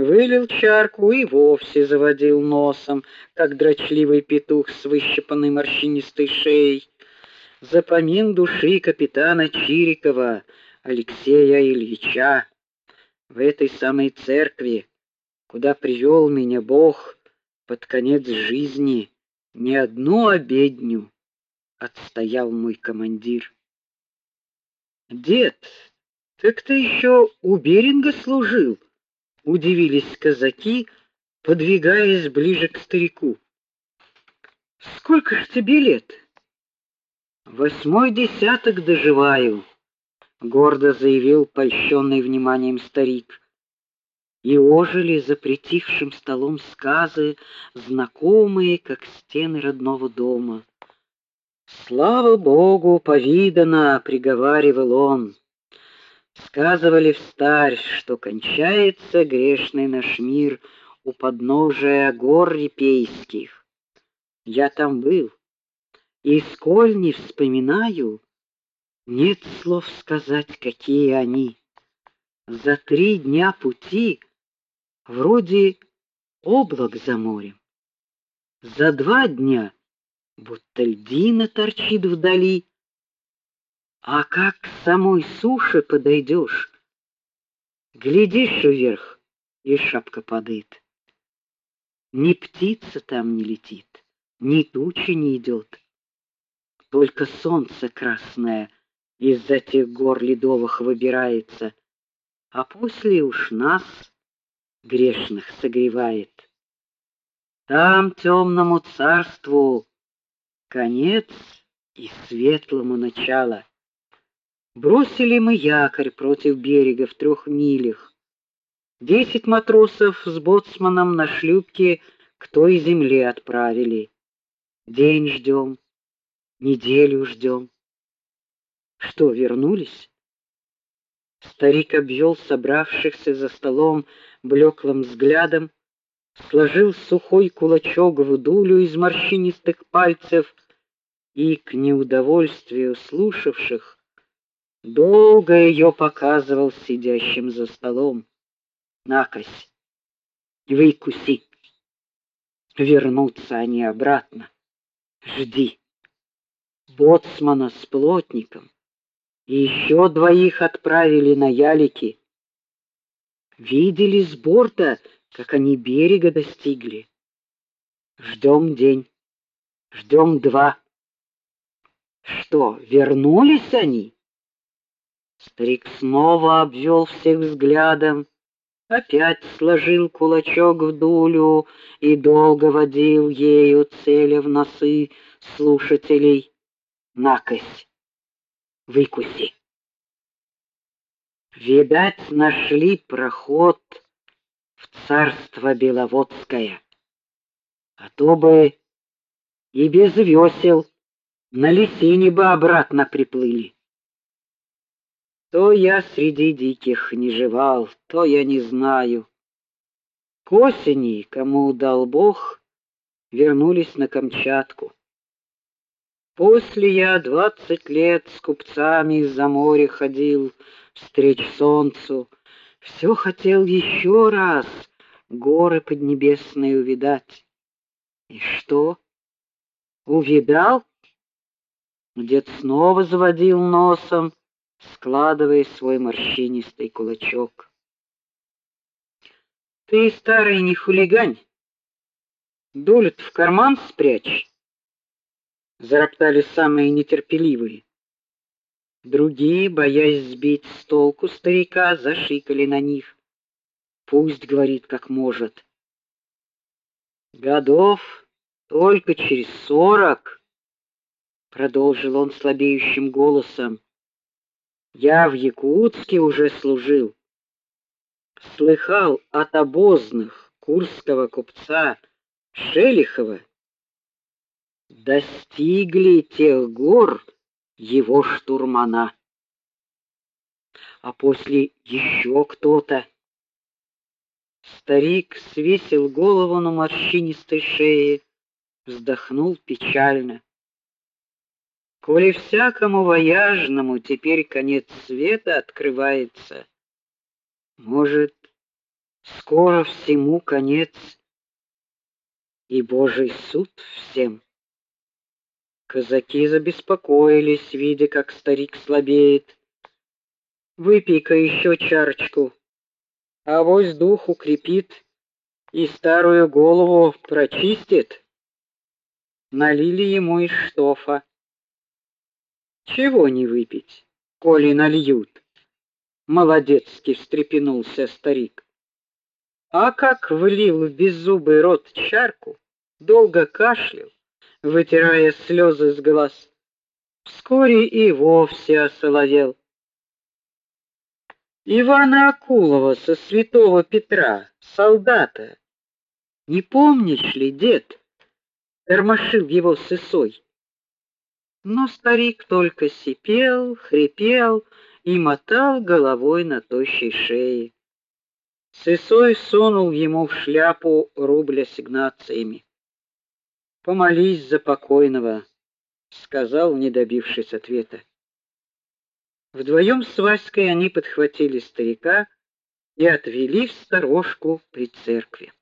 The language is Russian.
Вылил чарку и вовсе заводил носом, как дрочливый петух с выщипанной морщинистой шеей. Запомин души капитана Чирикова Алексея Ильича в этой самой церкви, куда привел меня Бог под конец жизни, не одну обедню отстоял мой командир. Дед, так ты еще у Беринга служил? Удивились казаки, подвигаясь ближе к старику. Сколько ж тебе лет? Восьмой десяток доживаю, гордо заявил польщенный вниманием старик. И ожили за притихшим столом сказы, знакомые, как стены родного дома. Слава богу, повидано, приговаривал он. Сказывали встарь, что кончается грешный наш мир у подножия гор Епейских. Я там был, и сколь не вспоминаю, нет слов сказать, какие они. За три дня пути вроде облак за морем. За два дня будто льдина торчит вдали. А как к самой суше подойдешь, глядишь вверх, и шапка падает. Ни птица там не летит, ни тучи не идет. Только солнце красное из-за тех гор ледовых выбирается, а после уж нас грешных согревает. Там темному царству конец и светлому начало. Бросили мы якорь против берега в трех милях. Десять матросов с боцманом на шлюпке к той земле отправили. День ждем, неделю ждем. Что, вернулись? Старик обвел собравшихся за столом блеклым взглядом, сложил сухой кулачок в дулю из морщинистых пальцев и к неудовольствию слушавших долго ее показывал сидящим за столом. Накось. Выкуси. Вернутся они обратно. Жди. Боцмана с плотником и еще двоих отправили на ялики. Видели с борта, как они берега достигли. Ждем день. Ждем два. Что, вернулись они? Старик снова обвел всех взглядом, опять сложил кулачок в дулю и долго водил ею, целя в носы слушателей. Накось, выкуси. Видать, нашли проход в царство Беловодское. А то бы и без весел на лисине бы обратно приплыли. То я среди диких не жевал, то я не знаю. К осени, кому дал Бог, вернулись на Камчатку. После я двадцать лет с купцами из-за моря ходил, встреч солнцу, все хотел еще раз горы поднебесные увидать. И что? Увидал? Дед снова заводил носом, складывая свой морщинистый кулачок. Ты, старый, не хулигань. долю в карман спрячь. Зароптали самые нетерпеливые. Другие, боясь сбить с толку старика, зашикали на них. Пусть говорит как может. Годов только через сорок, продолжил он слабеющим голосом. Я в Якутске уже служил. Слыхал от обозных курского купца Шелихова. Достигли тех гор его штурмана. А после еще кто-то. Старик свесил голову на морщинистой шее, вздохнул печально. Коли всякому вояжному теперь конец света открывается, может, Скоро всему конец и Божий суд всем. Казаки забеспокоились, видя, как старик слабеет. Выпей-ка еще чарочку, а вось дух укрепит и старую голову прочистит. Налили ему из штофа. Чего не выпить, коли нальют? Молодецкий встрепенулся старик. А как влил в беззубый рот чарку, долго кашлял, вытирая слезы с глаз. Вскоре и вовсе осоловел. Ивана Акулова со Святого Петра, солдата. Не помнишь ли, дед? Тормошил его сысой. Но старик только сипел, хрипел и мотал головой на тощей шее. Сысой сунул ему в шляпу рубль ассигнациями. Помолись за покойного, сказал, не добившись ответа. Вдвоем с Васькой они подхватили старика и отвели в сторожку при церкви.